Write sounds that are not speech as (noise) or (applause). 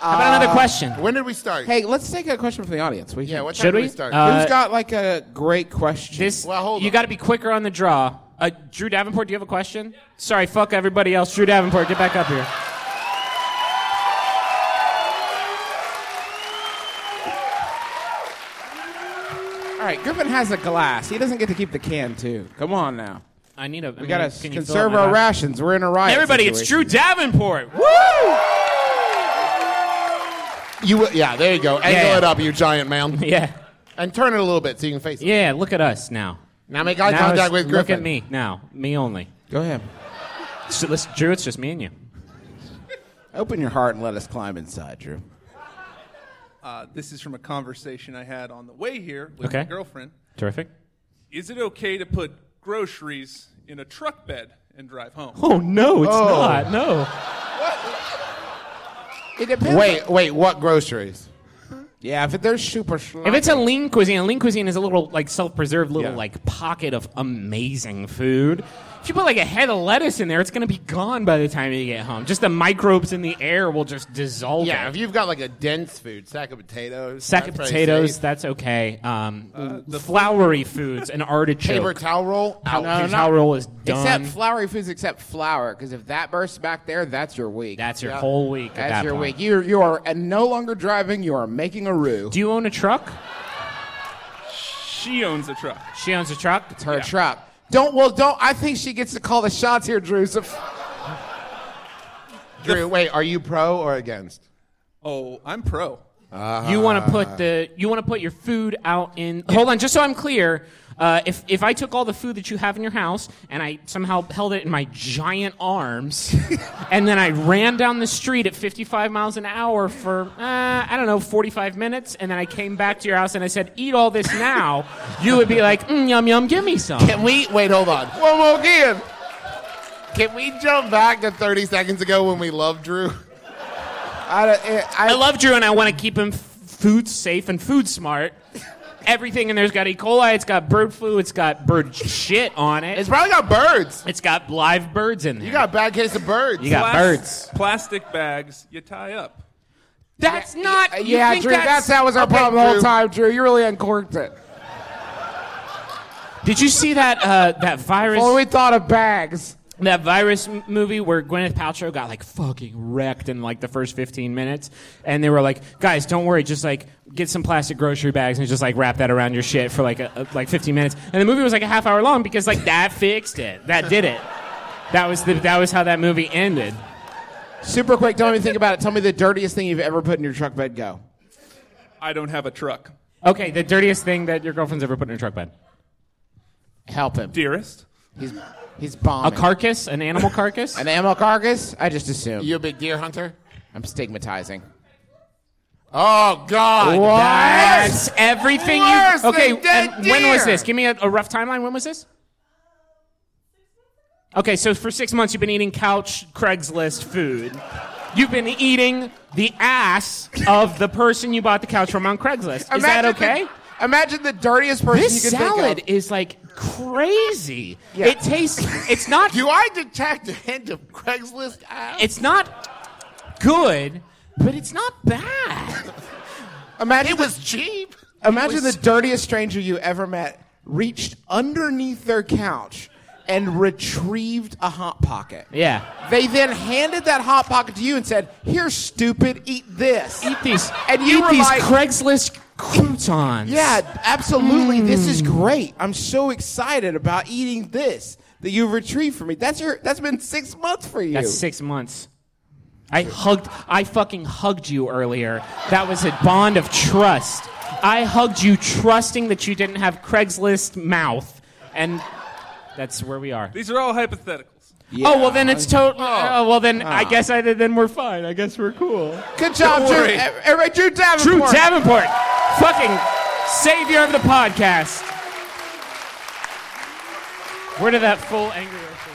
How about another question? When did we start? Hey, let's take a question from the audience. We yeah, what time Should did we we? start? Uh, Who's got like a great question? This Well, hold you on. got to be quicker on the draw. Uh, Drew Davenport, do you have a question? Sorry, fuck everybody else. Drew Davenport, get back up here. All right, Griffin has a glass. He doesn't get to keep the can too. Come on now. I need a. We gotta can you fill conserve our rations. We're in a riot. Everybody, it's Drew situation. Davenport. Woo! You, yeah, there you go. Angle Yeah. it up, you giant man, (laughs) Yeah, and turn it a little bit so you can face it. yeah. Look at us now. Now make eye Now contact with Griffin. Look at me now. Me only. Go ahead. So, listen, Drew, it's just me and you. Open your heart and let us climb inside, Drew. Uh, this is from a conversation I had on the way here with Okay. my girlfriend. Terrific. Is it okay to put groceries in a truck bed and drive home? Oh no, it's not. No. It depends. Wait, wait. What groceries? Yeah, if they're super slimy. If it's a lean cuisine, a lean cuisine is a little like self-preserved little Yeah. like pocket of amazing food. If you put like a head of lettuce in there, it's gonna be gone by the time you get home. Just the microbes in the air will just dissolve Yeah, it. if you've got like a dense food, sack of potatoes, Sack of potatoes, safe. that's okay. Um, the floury foods, an artichoke. paper towel roll. Out. No, Your no. towel roll is done. except floury foods, except flour, because if that bursts back there, that's your week. That's your Yeah. whole week. That's that your point. week. You you are and no longer driving. You are making a roux. Do you own a truck? She owns a truck. She owns a truck. It's her truck. Don't well don't. I think she gets to call the shots here, Drew. So, Drew, wait, are you pro or against? Oh, I'm pro. You want to put the you want to put your food out in. Hold on, just so I'm clear. Uh, if if I took all the food that you have in your house and I somehow held it in my giant arms, (laughs) and then I ran down the street at 55 miles an hour for uh, I don't know 45 minutes, and then I came back to your house and I said, "Eat all this now," you would be like, mm, "Yum yum, give me some." Can we wait? Hold on. One more again. Can we jump back to 30 seconds ago when we loved Drew? I, I, I love Drew and I want to keep him f- food safe and food smart. Everything in there's got E. coli, it's got bird flu, it's got bird shit on it. It's probably got birds. It's got live birds in there. You got a bad case of birds. You got Plas- birds. Plastic bags you tie up. That's not. you yeah, think Drew. That's, that was our okay, problem the whole Drew. time, Drew. You really uncorked it. Did you see that uh, that virus? Well, we thought of bags. That virus m- movie where Gwyneth Paltrow got like fucking wrecked in like the first 15 minutes, and they were like, "Guys, don't worry, just like get some plastic grocery bags and just like wrap that around your shit for like a, a- like 15 minutes." And the movie was like a half hour long because like that fixed it. That did it. That was the that was how that movie ended. Super quick. Don't even think about it. Tell me the dirtiest thing you've ever put in your truck bed. Go. I don't have a truck. Okay, the dirtiest thing that your girlfriend's ever put in her truck bed. Help him. Dearest. He's he's A carcass, an animal carcass. An animal carcass? I just assume. You a big deer hunter? I'm stigmatizing. Oh God! That's everything Worse you. Okay, than dead and when was deer. this? Give me a, a rough timeline. When was this? Okay, so for six months you've been eating couch Craigslist food. You've been eating the ass of the person you bought the couch from on Craigslist. Is that Imagine okay? The, imagine the dirtiest person this you could salad think of. is like crazy. Yeah. It tastes. It's not. Do I detect a hint of Craigslist ass? It's not good, but it's not bad. Imagine it was cheap. Imagine the dirtiest stranger you ever met reached underneath their couch and retrieved a hot pocket. Yeah. They then handed that hot pocket to you and said, "Here, stupid, eat this." Eat these. And you eat were these like- Craigslist croutons. Yeah, absolutely. This Mm. is great. I'm so excited about eating this that you've retrieved for me. That's your. That's been six months for you. That's six months. I hugged, I fucking hugged you earlier. That was a bond of trust. I hugged you trusting that you didn't have Craigslist mouth. And that's where we are. These are all hypotheticals. Oh, well then it's oh. totally, oh, oh, well then I oh. guess I, then we're fine. I guess we're cool. Good job, Drew. Eh, eh, worry. Everybody, Drew Davenport. Drew Davenport, fucking savior of the podcast. Where did that full angry reaction?